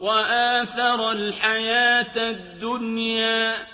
وَآثَرَ الْحَيَاةَ الدُّنْيَا